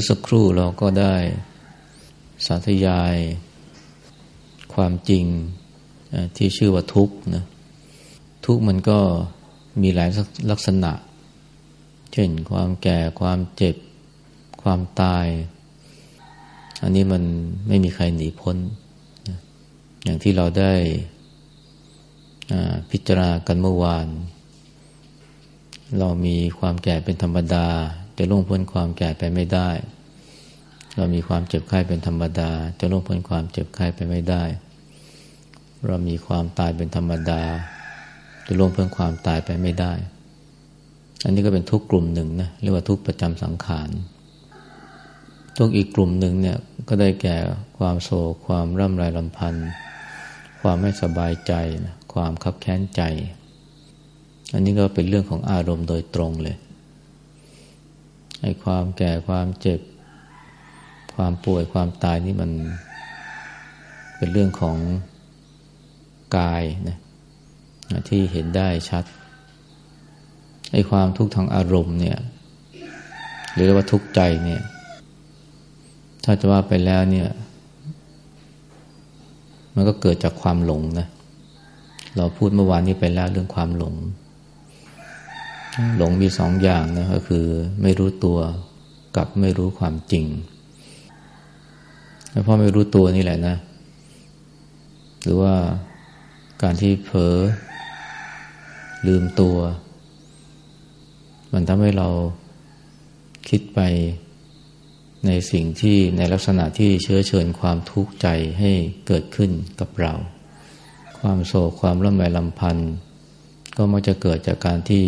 มื่อสักครู่เราก็ได้สาธยาย ความจริงที่ชื่อว่าทุกข์นะทุกข์มันก็มีหลายลักษณะ เช่นความแก่ความเจ็บ ความตาย อันนี้มันไม่มีใครหนีพ้น อย่างที่เราได้พิจารณากันเมื่อวาน เรามีความแก่เป็นธรรมดา จะล่วงพ้นความแก่ไปไม่ได้ เรามีความเจ็บไข้เป็นธรรมดา จะล่วงพ้นความเจ็บไข้ไปไม่ได้ เรามีความตายเป็นธรรมดา จะล่วงพ้นความตายไปไม่ได้ อันนี้ก็เป็นทุกกลุ่มหนึ่งนะเรียกว่าทุกประจำสังขารทุกอีกกลุ่มหนึ่งเนี่ยก็ได้แก่ความโศกความร่ำไรลำพันธ์ความไม่สบายใจ ความคับแค้นใจ อันนี้ก็เป็นเรื่องของอารมณ์โดยตรงเลย ไอ้ความแก่ความเจ็บ ความป่วยความตายนี่มัน เป็นเรื่องของกายนะที่เห็นได้ชัดไอ้ความทุกข์ทางอารมณ์เนี่ย หรือว่าทุกข์ใจเนี่ย ถ้าจะว่าไปแล้วเนี่ย มันก็เกิดจากความหลงนะเราพูดเมื่อวานนี้ไปแล้วเรื่องความหลง หลงมีสองอย่างนะก็คือ ไม่รู้ตัวกับไม่รู้ความจริงแล้วพอไม่รู้ตัวนี่แหละนะ หรือว่าการที่เผลอลืมตัว มันทำให้เราคิดไปในสิ่งที่ในลักษณะที่เชื้อเชิญความทุกข์ใจให้เกิดขึ้นกับเรา ความโศกความร่ำไรลำพันธ์ก็มักจะเกิดจากการที่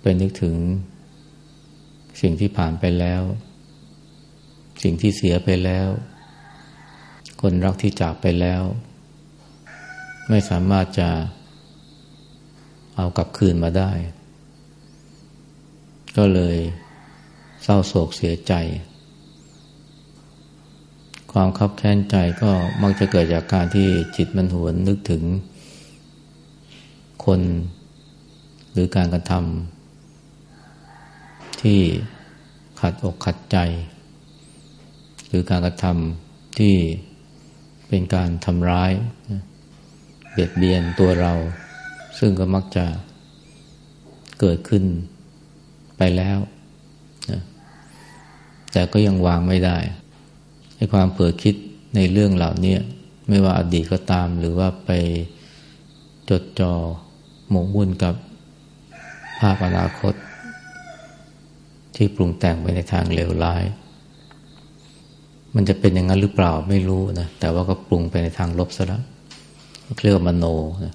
เป็นนึกถึง สิ่งที่ผ่านไปแล้ว สิ่งที่เสียไปแล้ว คนรักที่จากไปแล้ว ไม่สามารถจะเอากลับคืนมาได้ ก็เลยเศร้าโศกเสียใจ ความคับแค้นใจก็มักจะเกิดจากการที่จิตมันหวนนึกถึงคนหรือการกระทำ ที่ขัดอกขัดใจ หรือการกระทำที่เป็นการทำร้ายเบียดเบียนตัวเรา ซึ่งก็มักจะเกิดขึ้นไปแล้วแต่ก็ยังวางไม่ได้ให้ความเผลอคิดในเรื่องเหล่านี้ไม่ว่าอดีตก็ตาม หรือว่าไปจดจอ่อหมกมุ่นกับภาพอนาคต ที่ปรุงแต่งไปในทางเลวร้าย มันจะเป็นอย่างนั้นหรือเปล่าไม่รู้นะ แต่ว่าก็ปรุงไปในทางลบซะแล้วเรียกว่ามโนนะ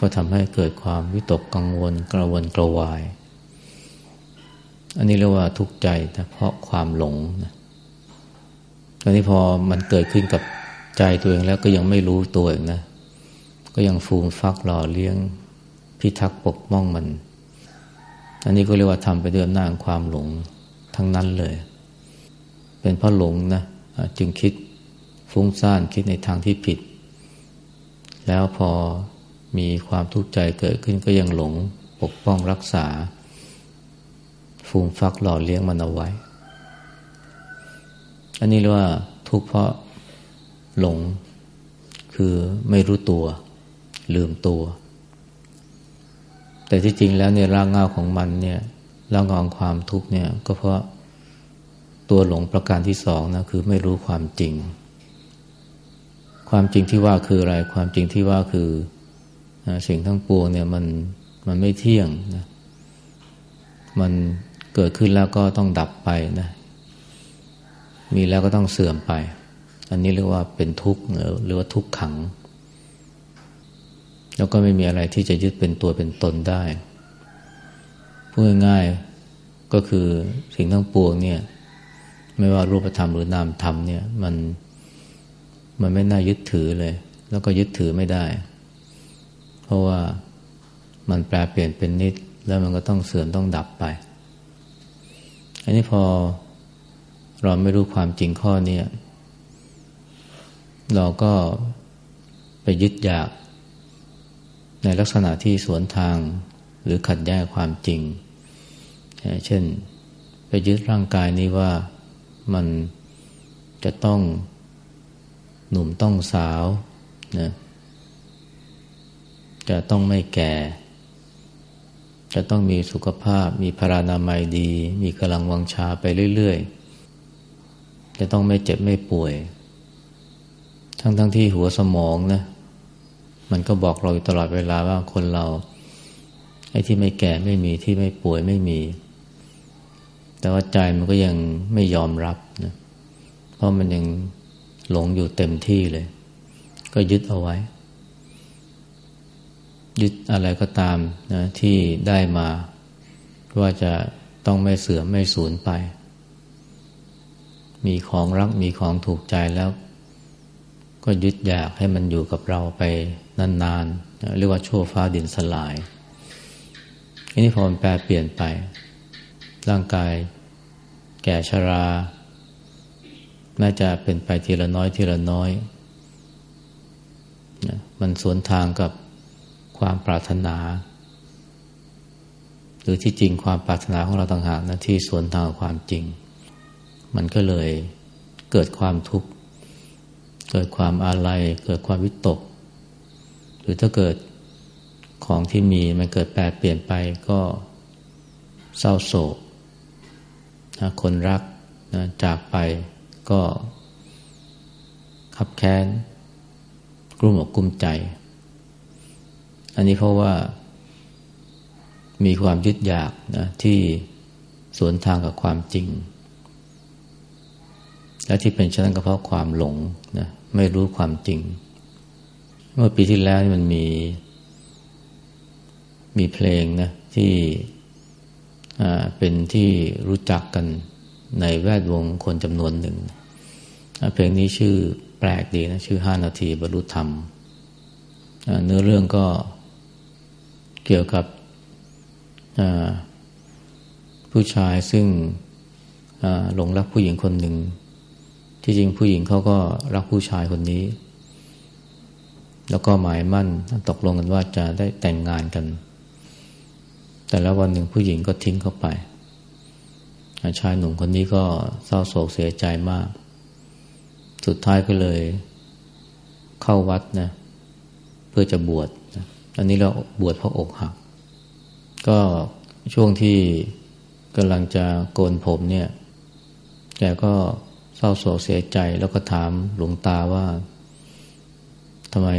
ก็ทำให้เกิดความวิตกกังวลกระวนกระวาย อันนี้เรียกว่าทุกข์ใจนะเพราะความหลงนะอนนี้พอมันเกิดขึ้นกับใจตัวเองแล้วก็ยังไม่รู้ตัวเองนะ ก็ยังฟูมฟักหล่อเลี้ยงพิทักษ์ปกป้องมัน อันนี้ก็เรียกว่าทำไปด้วยอำนาจความหลงทั้งนั้นเลย เป็นเพราะหลงนะจึงคิดฟุ้งซ่านคิดในทางที่ผิด แล้วพอมีความทุกข์ใจเกิดขึ้นก็ยังหลงปกป้องรักษา ฟูมฟักหล่อเลี้ยงมันเอาไว้ อันนี้เรียกว่าทุกข์เพราะหลงคือไม่รู้ตัว ลืมตัว แต่ที่จริงแล้วเนี่ยรากเงาของมันเนี่ยรากเงาของความทุกข์เนี่ยก็เพราะตัวหลงประการที่สองนะคือไม่รู้ความจริง ความจริงที่ว่าคืออะไร ความจริงที่ว่าคือสิ่งทั้งปวงเนี่ยมันมันไม่เที่ยงนะมันเกิดขึ้นแล้วก็ต้องดับไปนะ มีแล้วก็ต้องเสื่อมไป อันนี้เรียกว่าเป็นทุกข์หรือว่าทุกขัง แล้วก็ไม่มีอะไรที่จะยึดเป็นตัวเป็นตนได้พูดง่ายๆก็คือสิ่งทั้งปวงเนี่ย ไม่ว่ารูปธรรมหรือนามธรรมเนี่ย มันมันไม่น่ายึดถือเลย แล้วก็ยึดถือไม่ได้ เพราะว่ามันแปลเปลี่ยนเป็นนิด แล้วมันก็ต้องเสื่อมต้องดับไป อันนี้พอเราไม่รู้ความจริงข้อนี้เราก็ไปยึดอยาก ในลักษณะที่สวนทางหรือขัดแย้งความจริง เช่น ไปยึดร่างกายนี้ว่ามันจะต้องหนุ่มต้องสาวนะจะต้องไม่แก่ จะต้องมีสุขภาพ มีพรานามัยดี มีกำลังวังชาไปเรื่อยๆ จะต้องไม่เจ็บไม่ป่วย ทั้งๆทที่หัวสมองนะ มันก็บอกเราอยู่ตลอดเวลาว่าคนเราไอ้ที่ไม่แก่ไม่มีที่ไม่ป่วยไม่มี แต่ว่าใจมันก็ยังไม่ยอมรับนะเพราะมันยังหลงอยู่เต็มที่เลย ก็ยึดเอาไว้ ยึดอะไรก็ตามนะที่ได้มาว่าจะต้องไม่เสื่อมไม่สูญไป มีของรักมีของถูกใจแล้ว ก็ยึดอยากให้มันอยู่กับเราไปนานๆ เรียกว่าชั่วฟ้าดินสลาย อันนี้พอมันแปลเปลี่ยนไป ร่างกายแก่ชรา แม้จะเป็นไปทีละน้อยทีละน้อยมันสวนทางกับความปรารถนา หรือที่จริงความปรารถนาของเราต่างหากนะที่สวนทางกับความจริง มันก็เลยเกิดความทุกข์ เกิดความอาลัย เกิดความวิตก หรือถ้าเกิดของที่มีมันเกิดแปรเปลี่ยนไปก็เศร้าโศกนะคนรักนะจากไปก็ขับแค้นกลุ้มอกกลุ้มใจ อันนี้เพราะว่า มีความยึดอยากนะที่สวนทางกับความจริง และที่เป็นเช่นนั้นก็เพราะความหลงนะ ไม่รู้ความจริง เมื่อปีที่แล้วมันมี มีเพลงนะที่เป็นที่รู้จักกันในแวดวงคนจำนวนหนึ่ง เพลงนี้ชื่อแปลกดีนะ ชื่อห้านาทีบรรลุธรรม เนื้อเรื่องก็เกี่ยวกับผู้ชายซึ่งหลงรักผู้หญิงคนหนึ่ง ที่จริงผู้หญิงเขาก็รักผู้ชายคนนี้ แล้วก็หมายมั่นตกลงกันว่าจะได้แต่งงานกัน แต่แล้ววันหนึ่งผู้หญิงก็ทิ้งเขาไปชายหนุ่มคนนี้ก็เศร้าโศกเสียใจมาก สุดท้ายก็เลย เข้าวัดนะเพื่อจะบวชนะอันนี้เราบวชเพราะอกหัก ก็ช่วงที่กำลังจะโกนผมเนี่ย แกก็ เศร้าโศกเสียใจแล้วก็ถามหลวงตาว่าทำไม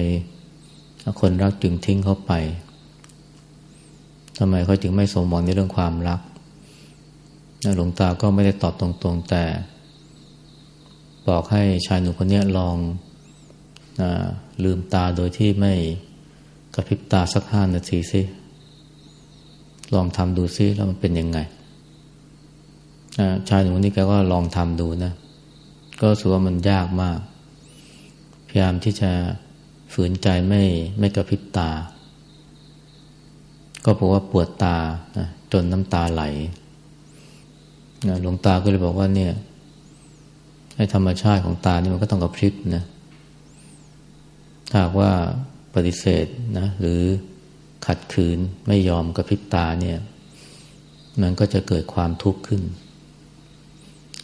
คนรักจึงทิ้งเขาไปทำไมเขาจึงไม่สมหวังในเรื่องความรักหลวงตาก็ไม่ได้ตอบตรงๆ แต่บอกให้ชายหนุ่มคนนี้ลองอลืมตาโดยที่ไม่กระพริบตาสักห้านาทีสิ ลองทำดูซิแล้วมันเป็นยังไงชายหนุ่มคนนี้แกก็ลองทำดูนะ ก็รู้สึกว่ามันยากมาก พยายามที่จะฝืนใจไม่ไม่กระพริบตา ก็พราะว่าปวดตาจนน้ำตาไหลหลวงตาก็เลยบอกว่าเนี่ยให้ธรรมชาติของตานี่มันก็ต้องกระพริบนะถ้าว่าปฏิเสธนะหรือขัดขืนไม่ยอมกระพริบตาเนี่ย มันก็จะเกิดความทุกข์ขึ้น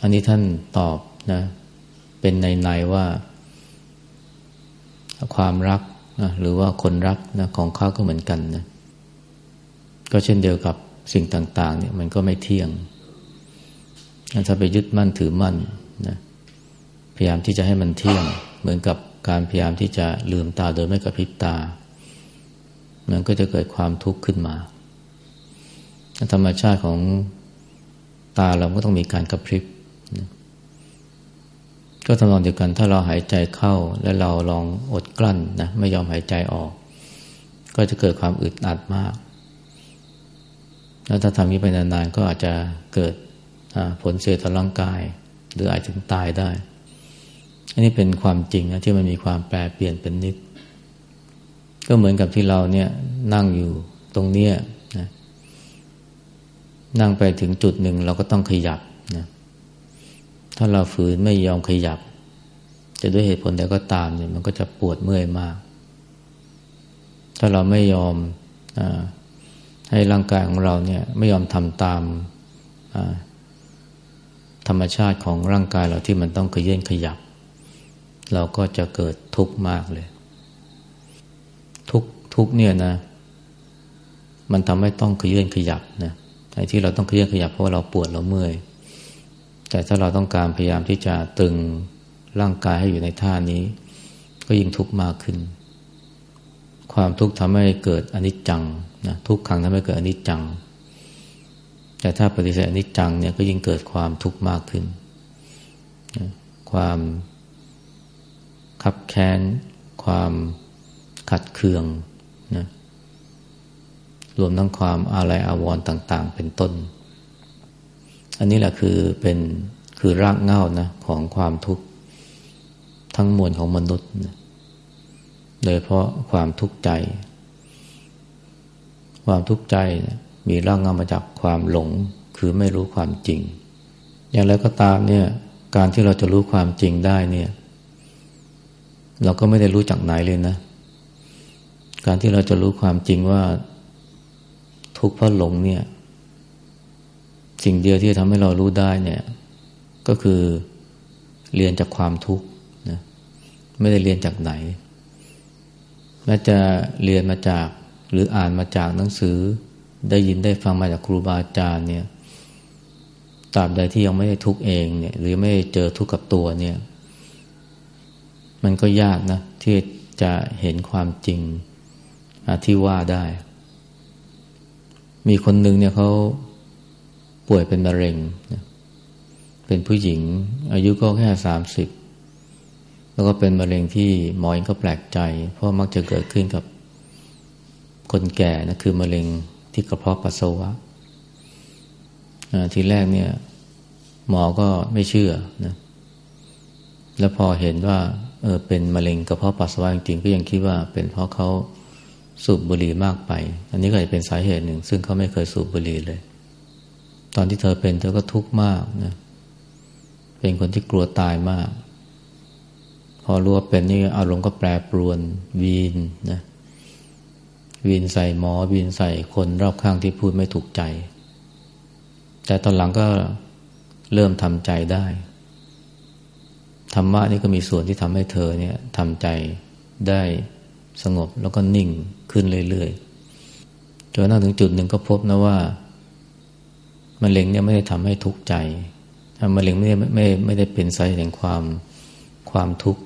อันนี้ท่านตอบนะ เป็นในในว่าความรักนะหรือว่าคนรักนะของเขาก็เหมือนกันนะก็เช่นเดียวกับสิ่งต่าง ๆ เนี่ยมันก็ไม่เที่ยงถ้าไปยึดมั่นถือมั่นนะพยายามที่จะให้มันเที่ยง เหมือนกับการพยายามที่จะลืมตาโดยไม่กระพริบตา มันก็จะเกิดความทุกข์ขึ้นมา ธรรมชาติของตาเราก็ต้องมีการกระพริบ ก็ทำนองเดียวกันถ้าเราหายใจเข้าและเราลองอดกลั้นนะไม่ยอมหายใจออก ก็จะเกิดความอึดอัดมาก แล้วถ้าทำนี้ไปนานๆก็อาจจะเกิดผลเสียต่อร่างกาย หรืออาจถึงตายได้ อันนี้เป็นความจริงนะที่มันมีความแปรเปลี่ยนเป็นนิด ก็เหมือนกับที่เราเนี่ยนั่งอยู่ตรงเนี้ยนะนั่งไปถึงจุดหนึ่งเราก็ต้องขยับนะ ถ้าเราฝืนไม่ยอมขยับ จะด้วยเหตุผลใดก็ตามเนี่ยมันก็จะปวดเมื่อยมาก ถ้าเราไม่ยอมอให้ร่างกายของเราเนี่ยไม่ยอมทำตามธรรมชาติของร่างกายเราที่มันต้องขยื่นขยับ เราก็จะเกิดทุกข์มากเลย ทุกทุกเนี่ยนะ มันทำให้ต้องขยื่นขยับนะไอ้ที่เราต้องขยื่นขยับเพราะว่าเราปวดเราเมื่อย แต่ถ้าเราต้องการพยายามที่จะตึงร่างกายให้อยู่ในท่านี้ ก็ยิ่งทุกข์มากขึ้น ความทุกข์ทำให้เกิดอนิจจังนะทุกครั้งทำให้เกิดอนิจจัง แต่ถ้าปฏิเสธอนิจจังเนี่ยก็ยิ่งเกิดความทุกข์มากขึ้นนะความขับแค้น ความขัดเคืองนะรวมทั้งความอาลัยอาวรณ์ต่าง ๆ เป็นต้น อันนี้แหละคือเป็นคือรากเหง้านะของความทุกข์ทั้งมวลของมนุษย์นะโดยเพราะความทุกข์ใจ ความทุกข์ใจนะมีรากเหง้ามาจากความหลง คือไม่รู้ความจริง อย่างไรก็ตามเนี่ย การที่เราจะรู้ความจริงได้เนี่ย เราก็ไม่ได้รู้จากไหนเลยนะ การที่เราจะรู้ความจริงว่า ทุกข์เพราะหลงเนี่ย สิ่งเดียวที่ทำให้เรารู้ได้เนี่ย ก็คือเรียนจากความทุกข์นะไม่ได้เรียนจากไหนแม้จะเรียนมาจากหรืออ่านมาจากหนังสือ ได้ยินได้ฟังมาจากครูบาอาจารย์เนี่ยตราบใดที่ยังไม่ได้ทุกเองเนี่ยหรือไม่ได้เจอทุกข์กับตัวเนี่ย มันก็ยากนะ ที่จะเห็นความจริงที่ว่าได้ มีคนหนึ่งเนี่ยเขา ป่วยเป็นมะเร็ง เป็นผู้หญิง อายุก็แค่สามสิบแล้วก็เป็นมะเร็งที่หมอเองก็แปลกใจ เพราะมักจะเกิดขึ้นกับคนแก่นะคือมะเร็งที่กระเพาะปัสสาวะทีแรกเนี่ย หมอก็ไม่เชื่อนะแล้วพอเห็นว่า เออเป็นมะเร็งกระเพาะปัสสาวะจริงๆก็ยังคิดว่าเป็นเพราะเขาสูบบุหรี่มากไป อันนี้ก็จะเป็นสาเหตุหนึ่ง ซึ่งเขาไม่เคยสูบบุหรี่เลย ตอนที่เธอเป็นเธอก็ทุกข์มากนะ เป็นคนที่กลัวตายมาก พอรู้ว่าเป็นนี่อารมณ์ก็แปรปรวนวีนนะ วีนใส่หมอ วีนใส่คนรอบข้างที่พูดไม่ถูกใจ แต่ตอนหลังก็เริ่มทำใจได้ ธรรมะนี่ก็มีส่วนที่ทำให้เธอเนี่ยทำใจได้สงบแล้วก็นิ่งขึ้นเรื่อยๆ จนถึงจุดหนึ่งก็พบนะว่า มะเร็งเนี่ยไม่ได้ทำให้ทุกข์ใจมะเร็งไม่ได้ไม่ไม่ได้เป็นสาเหตุแห่งความความทุกข์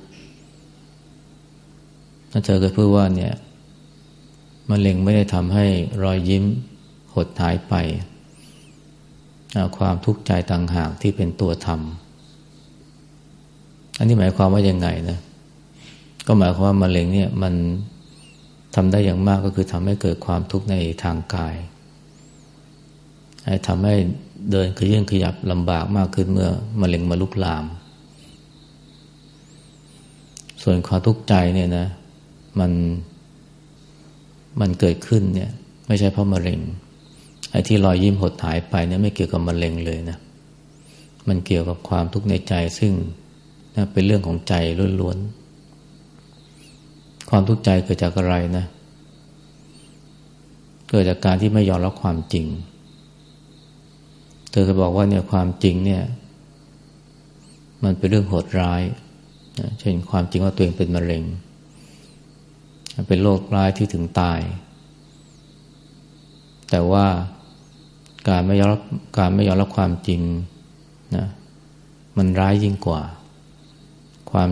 ถ้าเธอเคยพูดว่าเนี่ยมะเร็งไม่ได้ทำให้รอยยิ้มหดหายไป ความทุกข์ใจต่างหากที่เป็นตัวธรรมอันนี้หมายความว่ายังไงนะ ก็หมายความว่ามะเร็งเนี่ยมันทำได้อย่างมากก็คือทำให้เกิดความทุกข์ในทางกาย ทำให้เดินขยื่นขยับลำบากมากขึ้นเมื่อมะเร็งมาลุกลาม ส่วนความทุกข์ใจเนี่ยนะ มันมันเกิดขึ้นเนี่ย ไม่ใช่เพราะมะเร็งไอ้ที่รอยยิ้มหดหายไปเนี่ยไม่เกี่ยวกับมะเร็งเลยนะ มันเกี่ยวกับความทุกข์ในใจซึ่งเป็นเรื่องของใจล้วนๆ ความทุกข์ใจเกิดจากอะไรนะ เกิดจากการที่ไม่ยอมรับความจริง ธอจะบอกว่าเนี่ยความจริงเนี่ย มันเป็นเรื่องโหดร้ายนะเช่นความจริงว่าตัวเองเป็นมะเร็ง เป็นโรคร้ายที่ถึงตาย แต่ว่าการไม่ยอมรับการไม่ยอมรับความจริงนะมันร้ายยิ่งกว่า ความ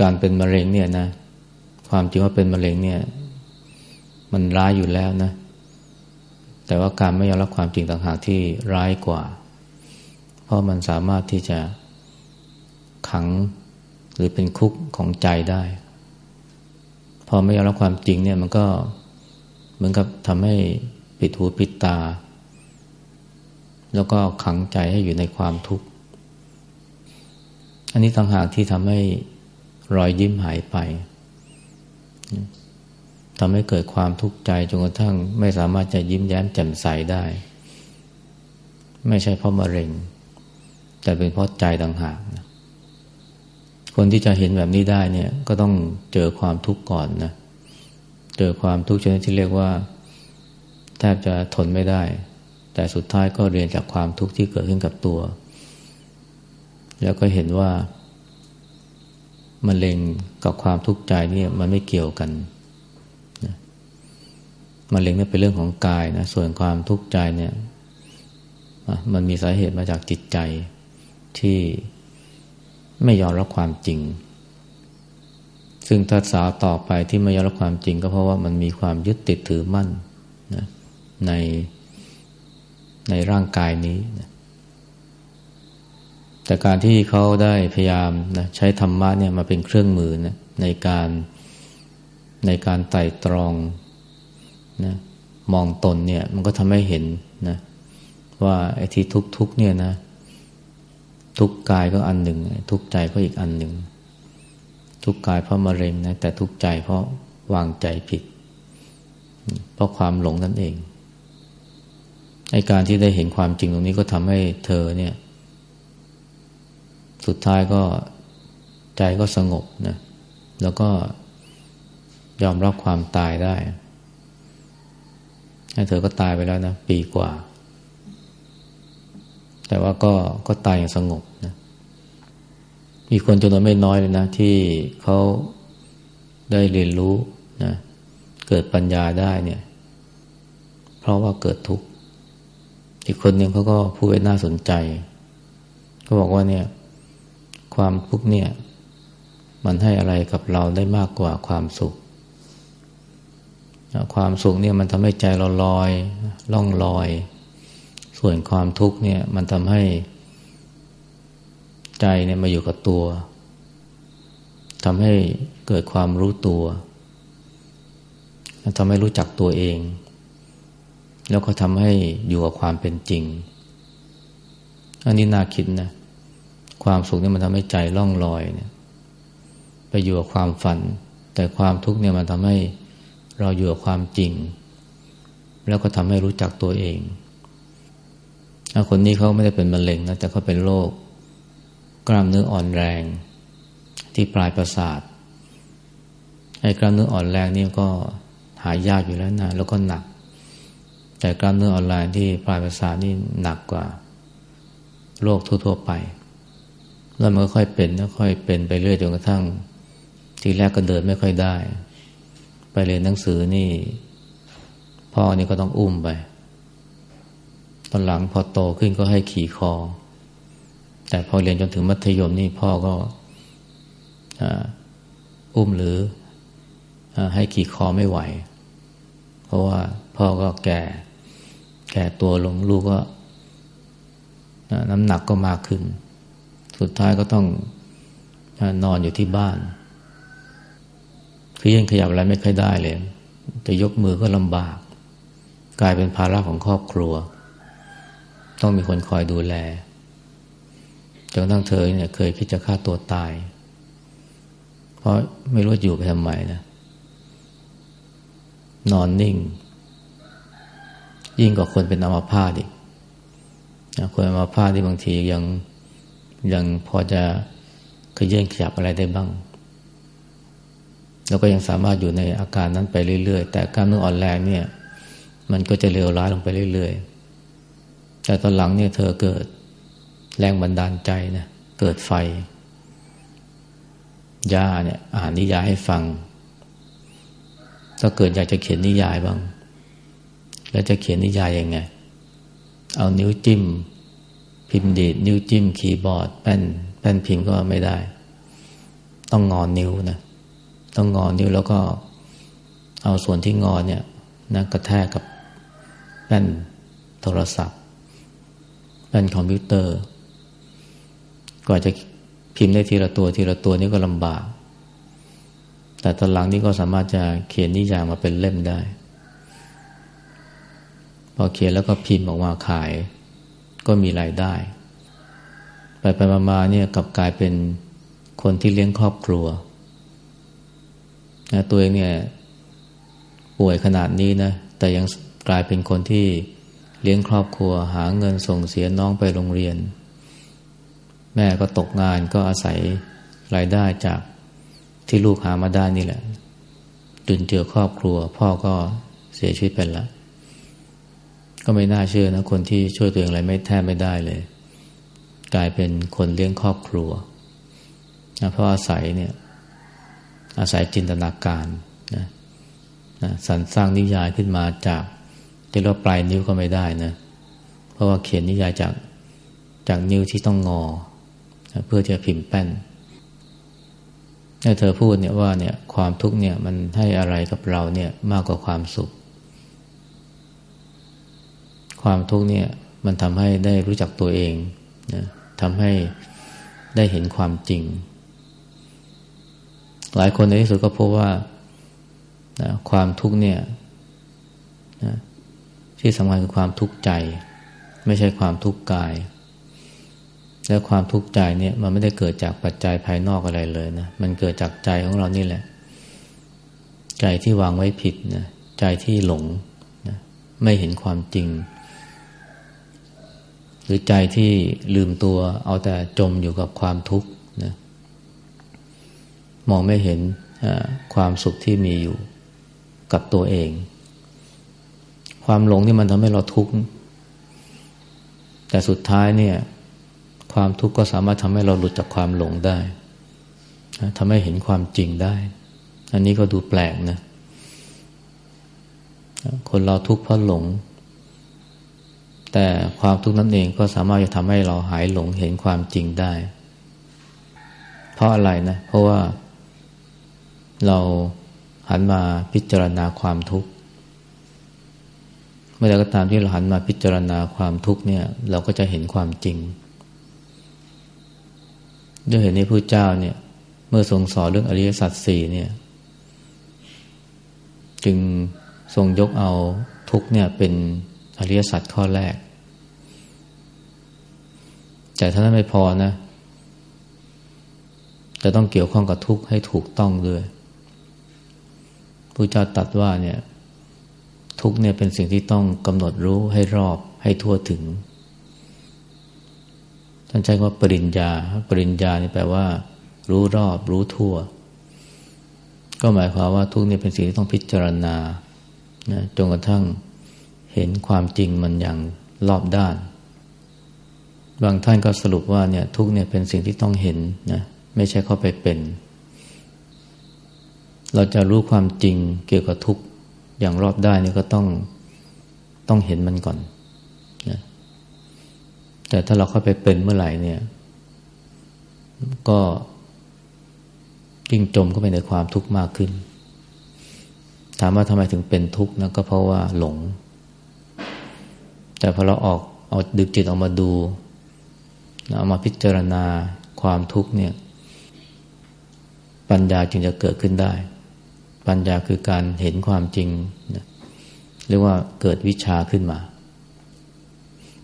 การเป็นมะเร็งเนี่ยนะ ความจริงว่าเป็นมะเร็งเนี่ย มันร้ายอยู่แล้วนะ แต่ว่าการไม่ยอมรับความจริงต่างหากที่ร้ายกว่า เพราะมันสามารถที่จะขังหรือเป็นคุกของใจได้ พอไม่ยอมรับความจริงเนี่ยมันก็เหมือนกับทำให้ปิดหูปิดตา แล้วก็ขังใจให้อยู่ในความทุกข์ อันนี้ต่างหากที่ทำให้รอยยิ้มหายไป ทำให้เกิดความทุกข์ใจจนกระทั่งไม่สามารถจะยิ้มแย้มแจ่มใสได้ ไม่ใช่เพราะมะเร็ง แต่เป็นเพราะใจต่างหากนะคนที่จะเห็นแบบนี้ได้เนี่ยก็ต้องเจอความทุกข์ก่อนนะ เจอความทุกข์ชนิดที่เรียกว่า แทบจะทนไม่ได้ แต่สุดท้ายก็เรียนจากความทุกข์ที่เกิดขึ้นกับตัว แล้วก็เห็นว่ามะเร็งกับความทุกข์ใจเนี่ยมันไม่เกี่ยวกัน มะเร็งนี่เป็นเรื่องของกายนะส่วนความทุกข์ใจเนี่ยมันมีสาเหตุมาจากจิตใจที่ไม่ยอมรับความจริง ซึ่งถ้าสาวต่อไปที่ไม่ยอมรับความจริง ก็เพราะว่ามันมีความยึดติดถือมั่นนะในในร่างกายนี้นะแต่การที่เขาได้พยายามนะใช้ธรรมะเนี่ยมาเป็นเครื่องมือนะในการในการไต่ตรอง นะมองตนเนี่ยมันก็ทำให้เห็นนะว่าไอ้ที่ทุกทุกเนี่ยนะ ทุกกายก็อันหนึ่ง ทุกใจก็อีกอันหนึ่ง ทุกกายเพราะมะเร็งนะแต่ทุกใจเพราะวางใจผิด เพราะความหลงนั่นเองไอ้การที่ได้เห็นความจริงตรงนี้ก็ทำให้เธอเนี่ย สุดท้ายก็ใจก็สงบนะแล้วก็ยอมรับความตายได้ เธอก็ตายไปแล้วนะ ปีกว่า แต่ว่าก็ก็ตายอย่างสงบนะ มีคนจำนวนไม่น้อยเลยนะ ที่เขาได้เรียนรู้นะ เกิดปัญญาได้เนี่ย เพราะว่าเกิดทุกข์ อีกคนหนึ่งเขาก็พูดไว้น่าสนใจเขาบอกว่าเนี่ย ความทุกข์เนี่ย มันให้อะไรกับเราได้มากกว่าความสุข ความสุขเนี่ยมันทำให้ใจเราลอยล่องลอย ส่วนความทุกข์เนี่ยมันทำให้ใจเนี่ยมาอยู่กับตัวทำให้เกิดความรู้ตัวทำให้รู้จักตัวเอง แล้วก็ทำให้อยู่กับความเป็นจริง อันนี้น่าคิดนะ ความสุขเนี่ยมันทำให้ใจล่องลอยเนี่ย ไปอยู่กับความฝัน แต่ความทุกข์เนี่ยมันทำให้ เราอยู่กับความจริง แล้วก็ทำให้รู้จักตัวเองถ้าคนนี้เขาไม่ได้เป็นมะเร็งนะแต่เขาเป็นโรคกล้ามเนื้ออ่อนแรง ที่ปลายประสาทไอ้กล้ามเนื้ออ่อนแรงนี่ก็หายากอยู่แล้วนะแล้วก็หนัก แต่กล้ามเนื้ออ่อนแรงที่ปลายประสาทนี่หนักกว่าโรคทั่วๆไป แล้วมันก็ค่อยเป็นค่อยเป็นไปเรื่อยจนกระทั่ง ทีแรกก็เดินไม่ค่อยได้ ไปเรียนหนังสือนี่ พ่อนี่ก็ต้องอุ้มไป ตอนหลังพอโตขึ้นก็ให้ขี่คอ แต่พอเรียนจนถึงมัธยมนี่พ่อก็อุ้มหรือให้ขี่คอไม่ไหว เพราะว่าพ่อก็แก่ แก่ตัวลงลูกก็น้ำหนักก็มากขึ้น สุดท้ายก็ต้องนอนอยู่ที่บ้าน คือยังขยับอะไรไม่ค่อยได้เลย จะยกมือก็ลำบาก กลายเป็นภาระของครอบครัว ต้องมีคนคอยดูแลจนตั้งเธอเนี่ยเคยคิดจะฆ่าตัวตาย เพราะไม่รู้อยู่ไปทำไมนะ นอนนิ่ง ยิ่งกว่าคนเป็นอัมาพาตอีกคนอัมาพาตที่บางทียังยังพอจะขยื่นขยับอะไรได้บ้าง แล้วก็ยังสามารถอยู่ในอาการนั้นไปเรื่อยๆ แต่กล้ามเนื้ออ่อนแรงเนี่ย มันก็จะเลวร้ายลงไปเรื่อยๆ แต่ตอนหลังเนี่ยเธอเกิดแรงบันดาลใจนะเกิดไฟย่าเนี่ย อ่านนิยายให้ฟัง ถ้าเกิดอยากจะเขียนนิยายบ้าง แล้วจะเขียนนิยายยังไง เอานิ้วจิ้ม พิมพ์ดีดนิ้วจิ้ม คีย์บอร์ด แป้น แป้นพิมพ์ก็ไม่ได้ ต้องงอนนิ้วนะ ต้องงอนนิ้วแล้วก็เอาส่วนที่งอนเนี่ยนะกระแทกกับแป้นโทรศัพท์แป้นคอมพิวเตอร์ กว่าจะพิมพ์ได้ทีละตัวทีละตัวนี่ก็ลำบาก แต่ตอนหลังนี่ก็สามารถจะเขียนนิยายมาเป็นเล่มได้ พอเขียนแล้วก็พิมพ์ออกมาขาย ก็มีรายได้ ไปไปมาๆเนี่ยกลับกลายเป็นคนที่เลี้ยงครอบครัว นะตัวเองเนี่ยป่วยขนาดนี้นะ แต่ยังกลายเป็นคนที่เลี้ยงครอบครัว หาเงินส่งเสียน้องไปโรงเรียน แม่ก็ตกงานก็อาศัยรายได้จากที่ลูกหามาได้นี่แหละจุนเจือครอบครัว พ่อก็เสียชีวิตไปแล้วก็ไม่น่าเชื่อนะคนที่ช่วยตัวเองอะไรไม่แทบไม่ได้เลย กลายเป็นคนเลี้ยงครอบครัวนะเพราะอาศัยเนี่ย อาศัยจินตนาการนะนะสรรสร้างนิยายขึ้นมาจากที่เราปลายนิ้วก็ไม่ได้นะ เพราะว่าเขียนนิยายจากจากนิ้วที่ต้องงอนะเพื่อจะพิมพ์แป้นเธอพูดเนี่ยว่าเนี่ยความทุกข์เนี่ยมันให้อะไรกับเราเนี่ยมากกว่าความสุข ความทุกข์เนี่ยมันทำให้ได้รู้จักตัวเองนะทำให้ได้เห็นความจริง หลายคนในที่สุดก็พบว่านะความทุกข์เนี่ยนะที่สำคัญคือความทุกข์ใจ ไม่ใช่ความทุกข์กาย และความทุกข์ใจเนี่ยมันไม่ได้เกิดจากปัจจัยภายนอกอะไรเลยนะมันเกิดจากใจของเรานี่แหละ ใจที่วางไว้ผิดนะใจที่หลงนะไม่เห็นความจริง หรือใจที่ลืมตัวเอาแต่จมอยู่กับความทุกข์ มองไม่เห็นความสุขที่มีอยู่กับตัวเอง ความหลงที่มันทำให้เราทุกข์ แต่สุดท้ายเนี่ย ความทุกข์ก็สามารถทำให้เราหลุดจากความหลงได้ทำให้เห็นความจริงได้ อันนี้ก็ดูแปลกนะ คนเราทุกข์เพราะหลง แต่ความทุกข์นั้นเองก็สามารถจะทำให้เราหายหลงเห็นความจริงได้ เพราะอะไรนะ เพราะว่า เราหันมาพิจารณาความทุกข์ เมื่อใดก็ตามที่เราหันมาพิจารณาความทุกข์เนี่ย เราก็จะเห็นความจริงด้วยเหตุนี้พระเจ้าเนี่ย เมื่อทรงสอนเรื่องอริยสัจสี่เนี่ย จึงทรงยกเอาทุกเนี่ยเป็นอริยสัจข้อแรก แต่ถ้านั้นไม่พอนะ จะต้องเกี่ยวข้องกับทุกข์ให้ถูกต้องด้วย พระเจ้าตัดว่าเนี่ย ทุกเนี่ยเป็นสิ่งที่ต้องกำหนดรู้ให้รอบให้ทั่วถึง ท่านใช้คำว่าปริญญา ปริญญานี่แปลว่า รู้รอบ รู้ทั่ว ก็หมายความว่าทุกเนี่ยเป็นสิ่งที่ต้องพิจารณานะจนกระทั่งเห็นความจริงมันอย่างรอบด้าน บางท่านก็สรุปว่าเนี่ย ทุกเนี่ยเป็นสิ่งที่ต้องเห็นนะไม่ใช่เข้าไปเป็น เราจะรู้ความจริงเกี่ยวกับทุกอย่างรอบได้นี่ก็ต้องต้องเห็นมันก่อนแต่ถ้าเราเข้าไปเป็นเมื่อไหร่เนี่ย ก็ยิ่งจมเข้าไปในความทุกข์มากขึ้น ถามว่าทำไมถึงเป็นทุกข์นะก็เพราะว่าหลง แต่พอเราออกเอาดึกจิตออกมาดูเอามาพิจารณาความทุกข์เนี่ย ปัญญาจึงจะเกิดขึ้นได้ ปัญญาคือการเห็นความจริงเรียกว่าเกิดวิชาขึ้นมา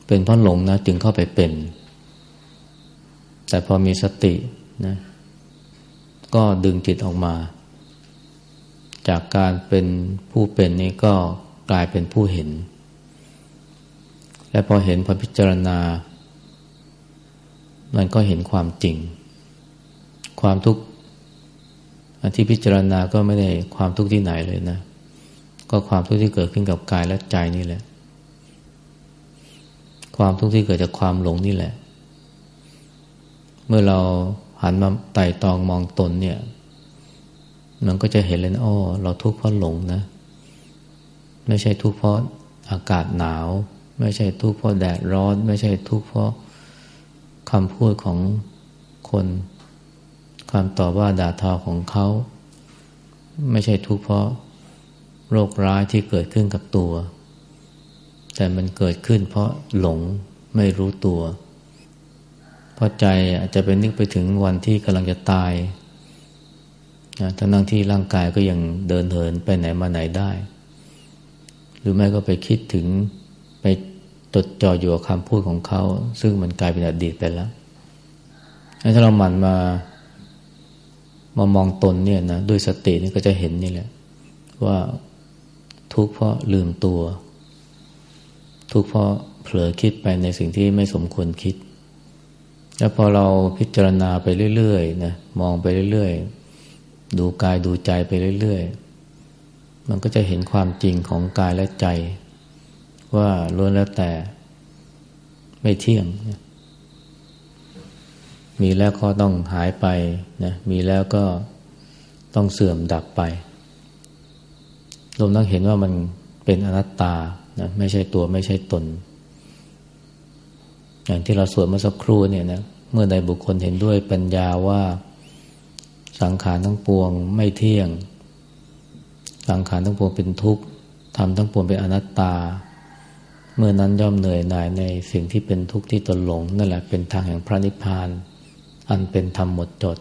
เป็นเพราะหลงนะจึงเข้าไปเป็น แต่พอมีสตินะก็ดึงจิตออกมา จากการเป็นผู้เป็นนี้ก็กลายเป็นผู้เห็น และพอเห็นพอพิจารณา มันก็เห็นความจริง ความทุกข์ ที่พิจารณาก็ไม่ได้ความทุกข์ที่ไหนเลยนะ ก็ความทุกข์ที่เกิดขึ้นกับกายและใจนี่แหละ ความทุกข์ที่เกิดจากความหลงนี่แหละ เมื่อเราหันมาไต่ตองมองตนเนี่ย มันก็จะเห็นเลยนะอ้อเราทุกข์เพราะหลงนะ ไม่ใช่ทุกข์เพราะอากาศหนาว ไม่ใช่ทุกข์เพราะแดดร้อน ไม่ใช่ทุกข์เพราะคำพูดของคน คำต่อว่าด่าทอของเขา ไม่ใช่ทุกข์เพราะโรคร้ายที่เกิดขึ้นกับตัว แต่มันเกิดขึ้นเพราะหลงไม่รู้ตัว เพราะใจอาจจะเป็นนึกไปถึงวันที่กำลังจะตายทั้งนั่งที่ร่างกายก็ยังเดินเหินไปไหนมาไหนได้ หรือไม่ก็ไปคิดถึงไปจดจ่ออยู่กับคำพูดของเขา ซึ่งมันกลายเป็นอดีตไปแล้ว ถ้าเราหมั่นมา มามองตนเนี่ยนะด้วยสตินี่ก็จะเห็นนี่แหละ ว่าทุกข์เพราะลืมตัว ทุกข์เพราะเผลอคิดไปในสิ่งที่ไม่สมควรคิด แล้วพอเราพิจารณาไปเรื่อยๆนะมองไปเรื่อยๆ ดูกายดูใจไปเรื่อยๆ มันก็จะเห็นความจริงของกายและใจ ว่าล้วนแล้วแต่ไม่เที่ยง มีแล้วก็ต้องหายไปนะมีแล้วก็ต้องเสื่อมดับไปรวมทั้งเห็นว่ามันเป็นอนัตตานะไม่ใช่ตัวไม่ใช่ตน อย่างที่เราสวดเมื่อสักครู่เนี่ยนะเมื่อใดบุคคลเห็นด้วยปัญญาว่าสังขารทั้งปวงไม่เที่ยง สังขารทั้งปวงเป็นทุกข์ทำทั้งปวงเป็นอนัตตา เมื่อนั้นย่อมเหนื่อยหน่ายในสิ่งที่เป็นทุกข์ที่ตนหลงนั่นแหละเป็นทางแห่งพระนิพพาน อันเป็นธรรมหมดจด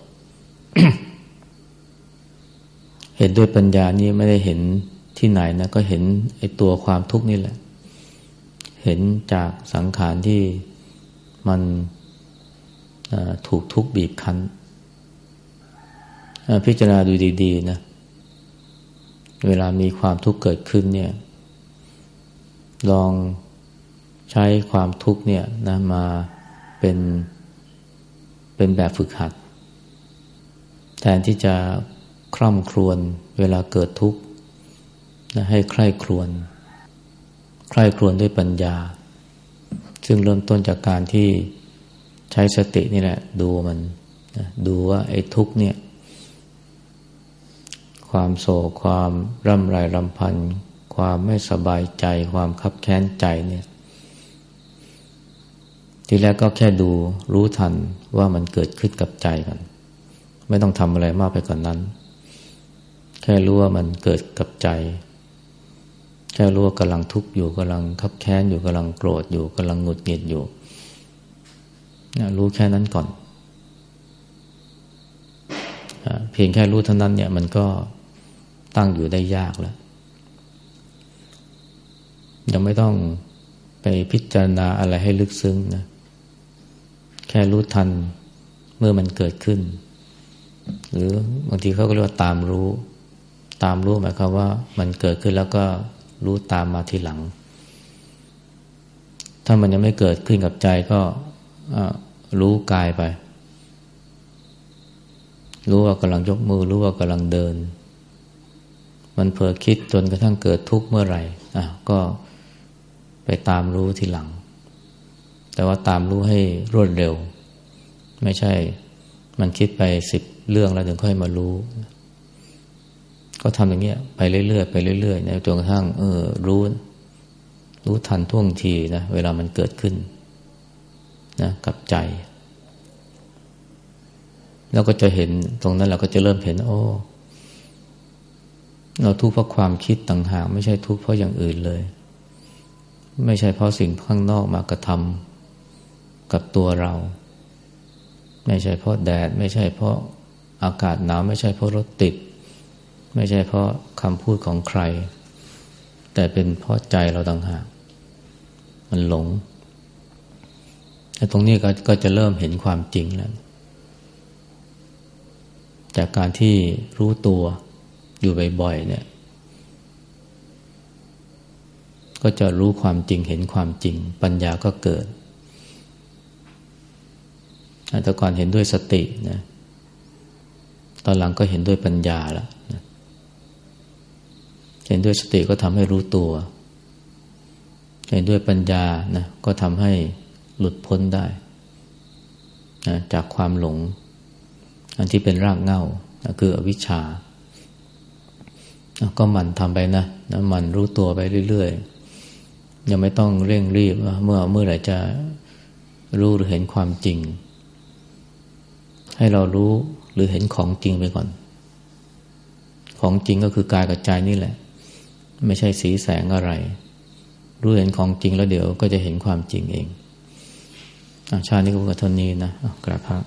เห็นด้วยปัญญานี่ไม่ได้เห็นที่ไหนนะ ก็เห็นไอ้ตัวความทุกข์นี่แหละ เห็นจากสังขารที่มันถูกทุกข์บีบคั้น พิจารณาดูดี ๆ นะ เวลามีความทุกข์เกิดขึ้นเนี่ย ลองใช้ความทุกข์เนี่ยนะมาเป็น เป็นแบบฝึกหัด แทนที่จะคร่ำครวญเวลาเกิดทุกข์นะให้ใคร่ครวญใคร่ครวญด้วยปัญญา ซึ่งเริ่มต้นจากการที่ใช้สตินี่แหละ ดูมันดูว่าไอ้ทุกข์เนี่ย ความโศกความร่ำไรรำพัน ความไม่สบายใจ ความคับแค้นใจเนี่ย ทีแรกก็แค่ดูรู้ทันว่ามันเกิดขึ้นกับใจกัน ไม่ต้องทำอะไรมากไปกว่านนั้น แค่รู้ว่ามันเกิดกับใจ แค่รู้ว่ากำลังทุกข์อยู่กำลังคับแค้นอยู่กำลังโกรธอยู่กำลังหงุดหงิดอยู่รู้แค่นั้นก่อน เพียงแค่รู้เท่านั้นเนี่ยมันก็ตั้งอยู่ได้ยากแล้ว ยังไม่ต้องไปพิจารณาอะไรให้ลึกซึ้งนะ ค่รู้ทันเมื่อมันเกิดขึ้น หรือบางทีเขาก็เรียกว่าตามรู้ ตามรู้หมายความว่า มันเกิดขึ้นแล้วก็รู้ตามมาทีหลัง ถ้ามันยังไม่เกิดขึ้นกับใจก็รู้กายไป รู้ว่ากำลังยกมือ รู้ว่ากำลังเดิน มันเผลอคิดจนกระทั่งเกิดทุกข์เมื่อไหร่อะก็ไปตามรู้ทีหลัง แต่ว่าตามรู้ให้รวดเร็ว ไม่ใช่มันคิดไปสิบเรื่องแล้วถึงค่อยมารู้ ก็ทำอย่างเงี้ยไปเรื่อยๆไปเรื่อยๆนะจนกระทั่งเออรู้ รู้ทันท่วงทีนะเวลามันเกิดขึ้นนะกับใจ แล้วก็จะเห็นตรงนั้นเราก็จะเริ่มเห็น โอ้เราทุกข์เพราะความคิดต่างหากไม่ใช่ทุกข์เพราะอย่างอื่นเลย ไม่ใช่เพราะสิ่งข้างนอกมากระทำ กับตัวเรา ไม่ใช่เพราะแดด ไม่ใช่เพราะอากาศหนาว ไม่ใช่เพราะรถติด ไม่ใช่เพราะคำพูดของใคร แต่เป็นเพราะใจเราต่างหาก มันหลงแต่ตรงนี้ก็ก็จะเริ่มเห็นความจริงแล้ว จากการที่รู้ตัวอยู่บ่อยๆเนี่ย ก็จะรู้ความจริงเห็นความจริง ปัญญาก็เกิด แต่ก่อนเห็นด้วยสตินะตอนหลังก็เห็นด้วยปัญญาแล้วนะเห็นด้วยสติก็ทำให้รู้ตัว เห็นด้วยปัญญานะก็ทำให้หลุดพ้นได้นะจากความหลง อันที่เป็นรากเหง้านะคืออวิชชา ก็มันทำไปนะนะมันรู้ตัวไปเรื่อยๆ ยังไม่ต้องเร่งรีบเมื่อเมื่อไหร่จะรู้หรือเห็นความจริง ให้เรารู้หรือเห็นของจริงไปก่อน ของจริงก็คือกายกับใจนี่แหละ ไม่ใช่สีแสงอะไร รู้เห็นของจริงแล้วเดี๋ยวก็จะเห็นความจริงเองอาชาตินี้ก็เท่านี้นะกราบพระ